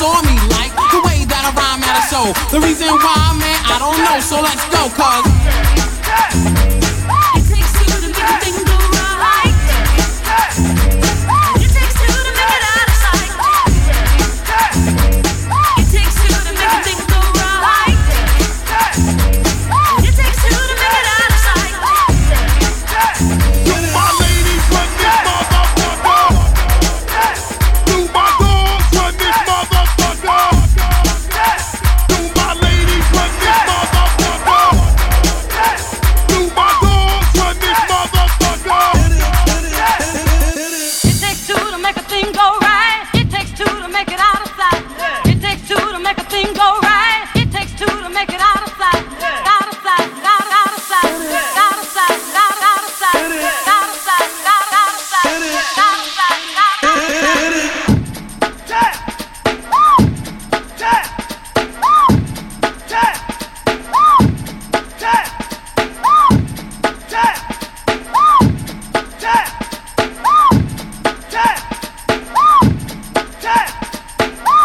saw me like the way that I rhyme at a show. The reason why, man, I don't know. So let's go, cause.